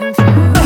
confused